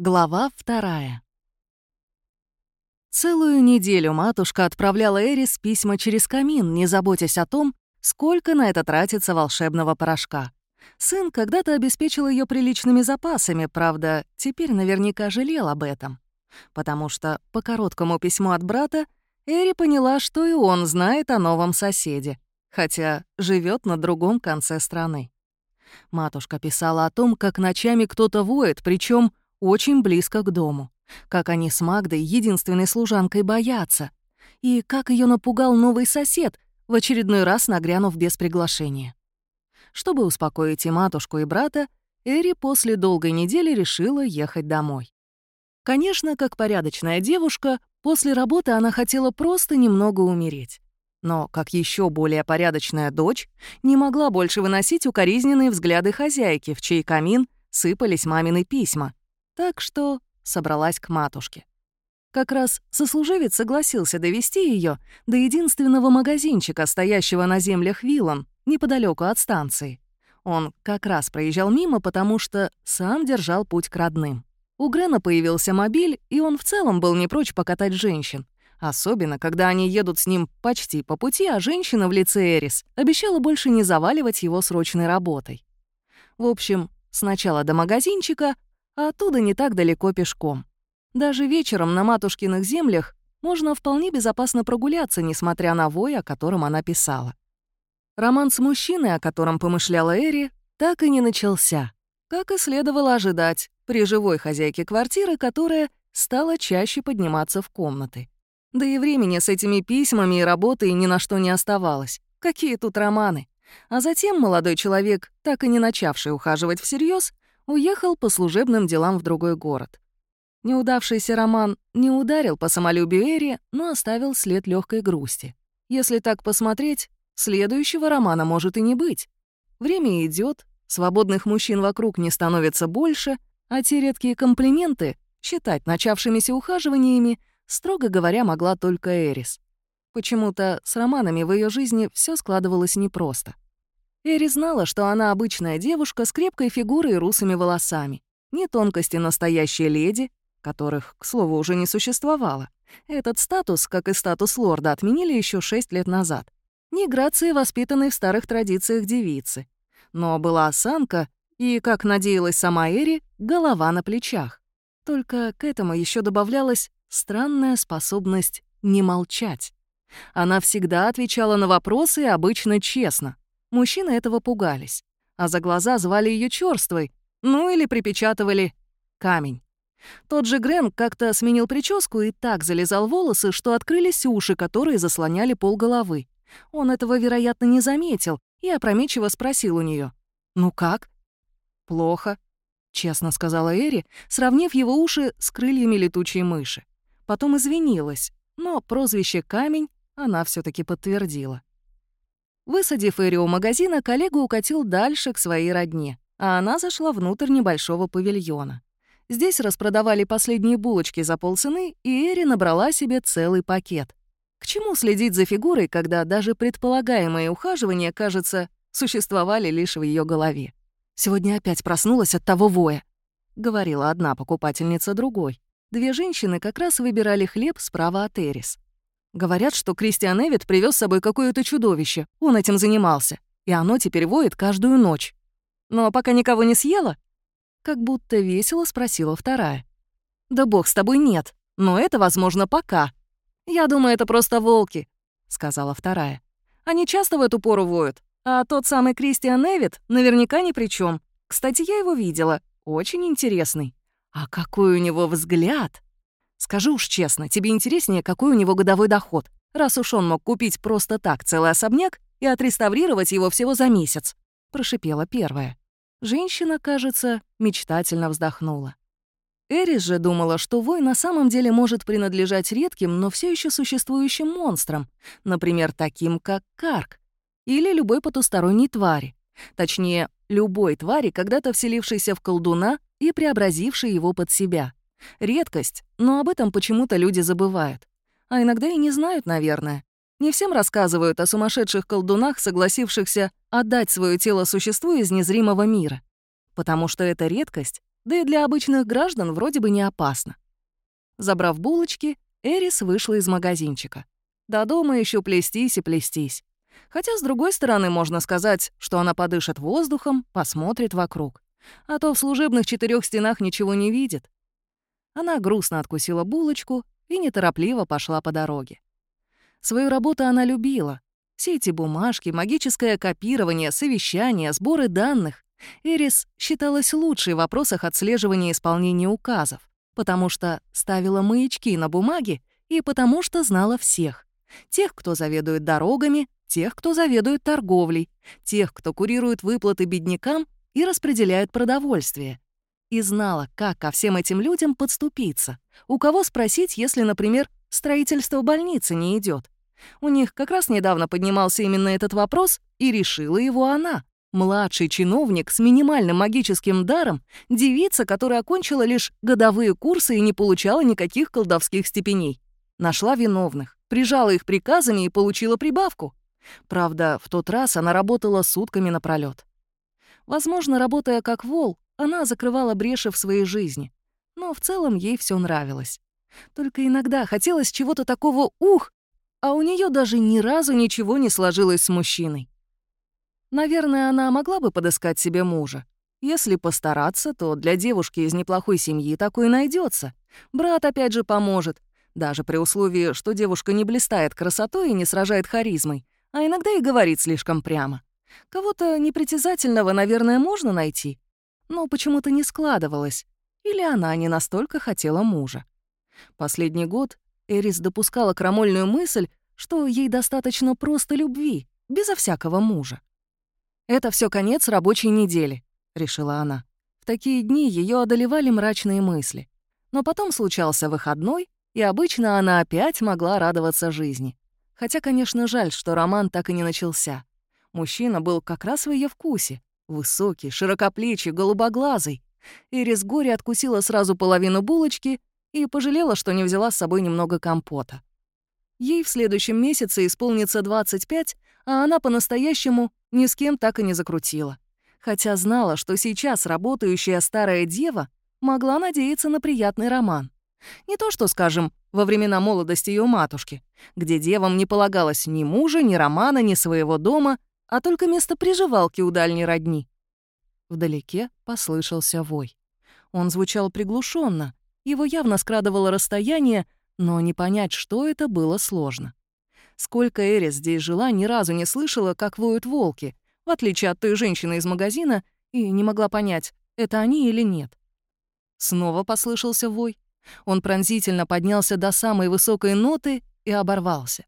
Глава вторая. Целую неделю матушка отправляла Эрис письма через камин, не заботясь о том, сколько на это тратится волшебного порошка. Сын когда-то обеспечил ее приличными запасами, правда, теперь наверняка жалел об этом. Потому что по короткому письму от брата Эри поняла, что и он знает о новом соседе, хотя живет на другом конце страны. Матушка писала о том, как ночами кто-то воет, причем очень близко к дому. Как они с Магдой, единственной служанкой, боятся. И как ее напугал новый сосед, в очередной раз нагрянув без приглашения. Чтобы успокоить и матушку, и брата, Эри после долгой недели решила ехать домой. Конечно, как порядочная девушка, после работы она хотела просто немного умереть. Но, как еще более порядочная дочь, не могла больше выносить укоризненные взгляды хозяйки, в чей камин сыпались мамины письма, так что собралась к матушке. Как раз сослуживец согласился довести ее до единственного магазинчика, стоящего на землях Виллан, неподалеку от станции. Он как раз проезжал мимо, потому что сам держал путь к родным. У Грена появился мобиль, и он в целом был не прочь покатать женщин. Особенно, когда они едут с ним почти по пути, а женщина в лице Эрис обещала больше не заваливать его срочной работой. В общем, сначала до магазинчика, а оттуда не так далеко пешком. Даже вечером на матушкиных землях можно вполне безопасно прогуляться, несмотря на вой, о котором она писала. Роман с мужчиной, о котором помышляла Эри, так и не начался. Как и следовало ожидать, при живой хозяйке квартиры, которая стала чаще подниматься в комнаты. Да и времени с этими письмами и работой ни на что не оставалось. Какие тут романы? А затем молодой человек, так и не начавший ухаживать всерьез, уехал по служебным делам в другой город. Неудавшийся роман не ударил по самолюбию Эри, но оставил след легкой грусти. Если так посмотреть, следующего романа может и не быть. Время идет, свободных мужчин вокруг не становится больше, а те редкие комплименты, считать начавшимися ухаживаниями, строго говоря, могла только Эрис. Почему-то с романами в ее жизни все складывалось непросто. Эри знала, что она обычная девушка с крепкой фигурой и русыми волосами. Ни тонкости настоящей леди, которых, к слову, уже не существовало. Этот статус, как и статус лорда, отменили еще шесть лет назад. Ни грации, воспитанной в старых традициях девицы. Но была осанка и, как надеялась сама Эри, голова на плечах. Только к этому еще добавлялась странная способность не молчать. Она всегда отвечала на вопросы обычно честно, Мужчины этого пугались, а за глаза звали ее черствой, ну или припечатывали камень. Тот же Грен как-то сменил прическу и так залезал волосы, что открылись уши, которые заслоняли пол головы. Он этого, вероятно, не заметил и опрометчиво спросил у нее: «Ну как?» «Плохо», — честно сказала Эри, сравнив его уши с крыльями летучей мыши. Потом извинилась, но прозвище «Камень» она все таки подтвердила. Высадив Эри у магазина, коллега укатил дальше к своей родне, а она зашла внутрь небольшого павильона. Здесь распродавали последние булочки за полцены, и Эри набрала себе целый пакет. К чему следить за фигурой, когда даже предполагаемые ухаживания, кажется, существовали лишь в ее голове? «Сегодня опять проснулась от того воя», — говорила одна покупательница другой. Две женщины как раз выбирали хлеб справа от Эрис. Говорят, что Кристиан Эвит привез с собой какое-то чудовище. Он этим занимался. И оно теперь воет каждую ночь. Но пока никого не съела? Как будто весело спросила вторая. Да бог с тобой нет. Но это, возможно, пока. Я думаю, это просто волки, сказала вторая. Они часто в эту пору воют. А тот самый Кристиан Эвит наверняка ни при чем. Кстати, я его видела. Очень интересный. А какой у него взгляд! Скажи уж честно, тебе интереснее, какой у него годовой доход, раз уж он мог купить просто так целый особняк и отреставрировать его всего за месяц?» — прошипела первая. Женщина, кажется, мечтательно вздохнула. Эрис же думала, что вой на самом деле может принадлежать редким, но все еще существующим монстрам, например, таким как Карк или любой потусторонней твари. Точнее, любой твари, когда-то вселившейся в колдуна и преобразившей его под себя. Редкость, но об этом почему-то люди забывают. А иногда и не знают, наверное. Не всем рассказывают о сумасшедших колдунах, согласившихся отдать свое тело существу из незримого мира. Потому что эта редкость да и для обычных граждан вроде бы не опасно. Забрав булочки, Эрис вышла из магазинчика. До дома еще плестись и плестись. Хотя, с другой стороны, можно сказать, что она подышит воздухом, посмотрит вокруг. А то в служебных четырех стенах ничего не видит. Она грустно откусила булочку и неторопливо пошла по дороге. Свою работу она любила. Все эти бумажки, магическое копирование, совещания, сборы данных. Эрис считалась лучшей в вопросах отслеживания исполнения указов, потому что ставила маячки на бумаге и потому что знала всех. Тех, кто заведует дорогами, тех, кто заведует торговлей, тех, кто курирует выплаты беднякам и распределяет продовольствие. И знала, как ко всем этим людям подступиться, у кого спросить, если, например, строительство больницы не идет. У них как раз недавно поднимался именно этот вопрос, и решила его она. Младший чиновник с минимальным магическим даром, девица, которая окончила лишь годовые курсы и не получала никаких колдовских степеней. Нашла виновных, прижала их приказами и получила прибавку. Правда, в тот раз она работала сутками напролёт. Возможно, работая как вол, она закрывала бреши в своей жизни. Но в целом ей все нравилось. Только иногда хотелось чего-то такого «ух», а у нее даже ни разу ничего не сложилось с мужчиной. Наверное, она могла бы подыскать себе мужа. Если постараться, то для девушки из неплохой семьи такой найдется. Брат опять же поможет, даже при условии, что девушка не блистает красотой и не сражает харизмой, а иногда и говорит слишком прямо. Кого-то непритязательного, наверное, можно найти, но почему-то не складывалось, или она не настолько хотела мужа. Последний год Эрис допускала крамольную мысль, что ей достаточно просто любви, безо всякого мужа. «Это все конец рабочей недели», — решила она. В такие дни ее одолевали мрачные мысли. Но потом случался выходной, и обычно она опять могла радоваться жизни. Хотя, конечно, жаль, что роман так и не начался. Мужчина был как раз в ее вкусе. Высокий, широкоплечий, голубоглазый. Ирис горе откусила сразу половину булочки и пожалела, что не взяла с собой немного компота. Ей в следующем месяце исполнится 25, а она по-настоящему ни с кем так и не закрутила. Хотя знала, что сейчас работающая старая дева могла надеяться на приятный роман. Не то что, скажем, во времена молодости ее матушки, где девам не полагалось ни мужа, ни романа, ни своего дома, а только место приживалки у дальней родни. Вдалеке послышался вой. Он звучал приглушенно, его явно скрадывало расстояние, но не понять, что это, было сложно. Сколько Эрис здесь жила, ни разу не слышала, как воют волки, в отличие от той женщины из магазина, и не могла понять, это они или нет. Снова послышался вой. Он пронзительно поднялся до самой высокой ноты и оборвался.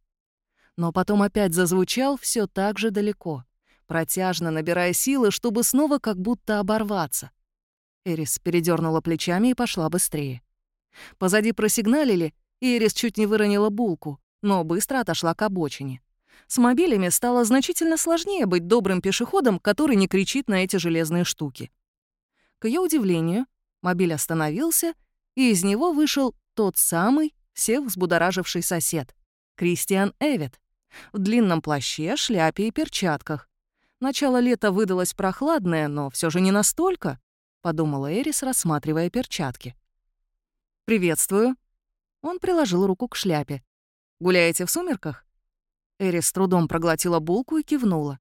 Но потом опять зазвучал все так же далеко, протяжно набирая силы, чтобы снова как будто оборваться. Эрис передернула плечами и пошла быстрее. Позади просигналили, и Эрис чуть не выронила булку, но быстро отошла к обочине. С мобилями стало значительно сложнее быть добрым пешеходом, который не кричит на эти железные штуки. К ее удивлению, мобиль остановился, и из него вышел тот самый, всех взбудораживший сосед — Кристиан Эвит, в длинном плаще, шляпе и перчатках. Начало лета выдалось прохладное, но все же не настолько, — подумала Эрис, рассматривая перчатки. «Приветствую». Он приложил руку к шляпе. «Гуляете в сумерках?» Эрис с трудом проглотила булку и кивнула.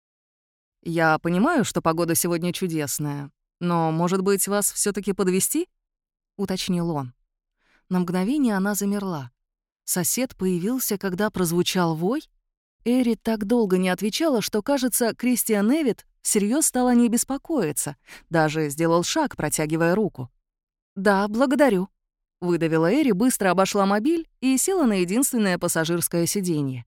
«Я понимаю, что погода сегодня чудесная, но, может быть, вас все таки подвести? уточнил он. На мгновение она замерла. Сосед появился, когда прозвучал вой? Эри так долго не отвечала, что, кажется, Кристиан Эвит всерьез стала не беспокоиться, даже сделал шаг, протягивая руку. «Да, благодарю», Выдавила Эри, быстро обошла мобиль и села на единственное пассажирское сиденье.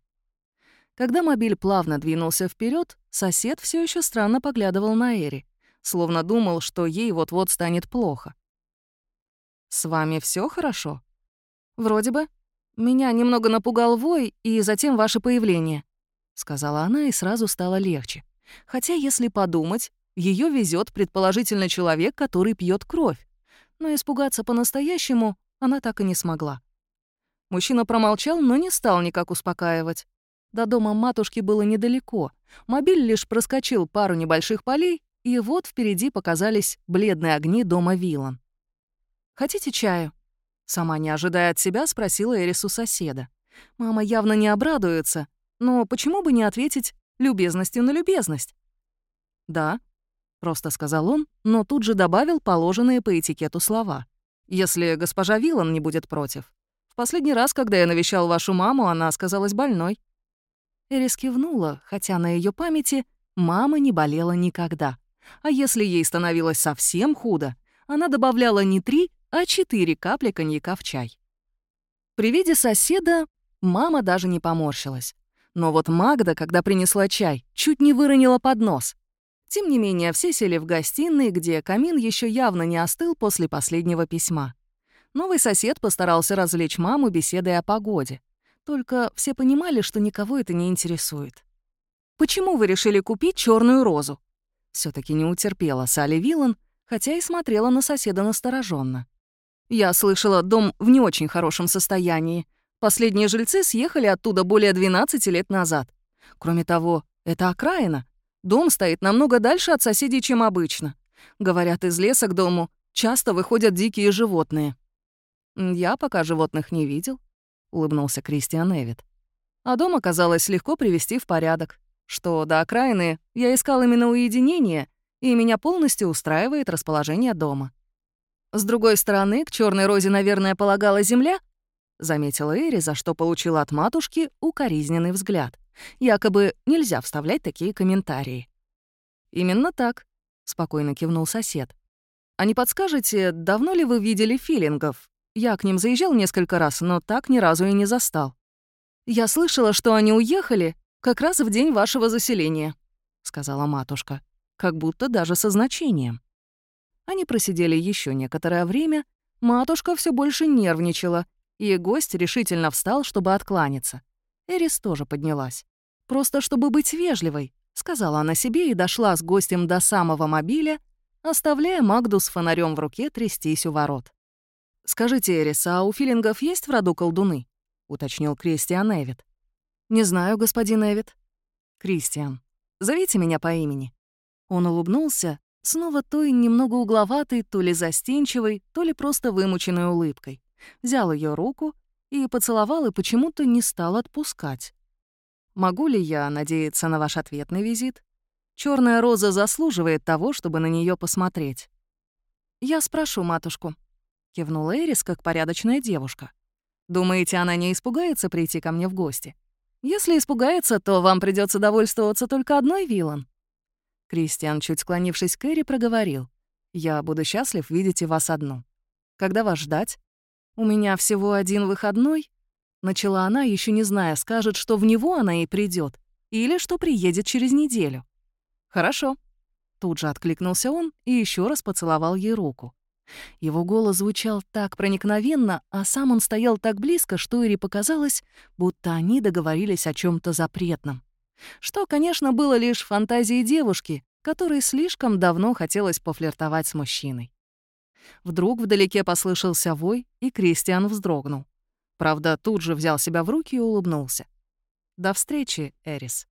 Когда мобиль плавно двинулся вперед, сосед все еще странно поглядывал на Эри, словно думал, что ей вот-вот станет плохо. «С вами все хорошо?» «Вроде бы. Меня немного напугал вой и затем ваше появление», — сказала она, и сразу стало легче. Хотя, если подумать, ее везет предположительно человек, который пьет кровь но испугаться по-настоящему она так и не смогла. Мужчина промолчал, но не стал никак успокаивать. До дома матушки было недалеко. Мобиль лишь проскочил пару небольших полей, и вот впереди показались бледные огни дома Вилан. Хотите чаю?» Сама не ожидая от себя, спросила Эрис у соседа. Мама явно не обрадуется, но почему бы не ответить любезностью на любезность? «Да», — просто сказал он, но тут же добавил положенные по этикету слова. «Если госпожа Вилан не будет против. В последний раз, когда я навещал вашу маму, она сказалась больной». Эрис кивнула, хотя на ее памяти мама не болела никогда. А если ей становилось совсем худо, она добавляла не три, а четыре капли коньяка в чай. При виде соседа мама даже не поморщилась. Но вот Магда, когда принесла чай, чуть не выронила поднос. Тем не менее, все сели в гостиной, где камин еще явно не остыл после последнего письма. Новый сосед постарался развлечь маму беседой о погоде. Только все понимали, что никого это не интересует. «Почему вы решили купить черную розу?» все таки не утерпела Салли Виллан, хотя и смотрела на соседа настороженно. Я слышала, дом в не очень хорошем состоянии. Последние жильцы съехали оттуда более 12 лет назад. Кроме того, это окраина. Дом стоит намного дальше от соседей, чем обычно. Говорят, из леса к дому часто выходят дикие животные. «Я пока животных не видел», — улыбнулся Кристиан Эвид. А дом оказалось легко привести в порядок. Что до окраины, я искал именно уединение, и меня полностью устраивает расположение дома. С другой стороны, к черной розе, наверное, полагала земля, заметила Эри, за что получила от матушки укоризненный взгляд. Якобы нельзя вставлять такие комментарии. «Именно так», — спокойно кивнул сосед. «А не подскажете, давно ли вы видели филингов? Я к ним заезжал несколько раз, но так ни разу и не застал. Я слышала, что они уехали как раз в день вашего заселения», — сказала матушка, как будто даже со значением. Они просидели еще некоторое время, матушка все больше нервничала, и гость решительно встал, чтобы откланяться. Эрис тоже поднялась. «Просто чтобы быть вежливой», — сказала она себе и дошла с гостем до самого мобиля, оставляя Магду с фонарем в руке трястись у ворот. «Скажите, Эрис, а у филингов есть в роду колдуны?» — уточнил Кристиан Эвид. «Не знаю, господин Эвид». «Кристиан, зовите меня по имени». Он улыбнулся, Снова той немного угловатой, то ли застенчивой, то ли просто вымученной улыбкой. Взял ее руку и поцеловал, и почему-то не стал отпускать. «Могу ли я надеяться на ваш ответный визит? Черная роза заслуживает того, чтобы на нее посмотреть». «Я спрошу матушку», — кивнула Эрис, как порядочная девушка. «Думаете, она не испугается прийти ко мне в гости? Если испугается, то вам придется довольствоваться только одной вилан. Кристиан, чуть склонившись к Эри, проговорил. «Я буду счастлив видеть и вас одну. Когда вас ждать? У меня всего один выходной?» Начала она, еще не зная, скажет, что в него она и придет, или что приедет через неделю. «Хорошо». Тут же откликнулся он и еще раз поцеловал ей руку. Его голос звучал так проникновенно, а сам он стоял так близко, что Эри показалось, будто они договорились о чем то запретном. Что, конечно, было лишь фантазией девушки, которой слишком давно хотелось пофлиртовать с мужчиной. Вдруг вдалеке послышался вой, и Кристиан вздрогнул. Правда, тут же взял себя в руки и улыбнулся. «До встречи, Эрис».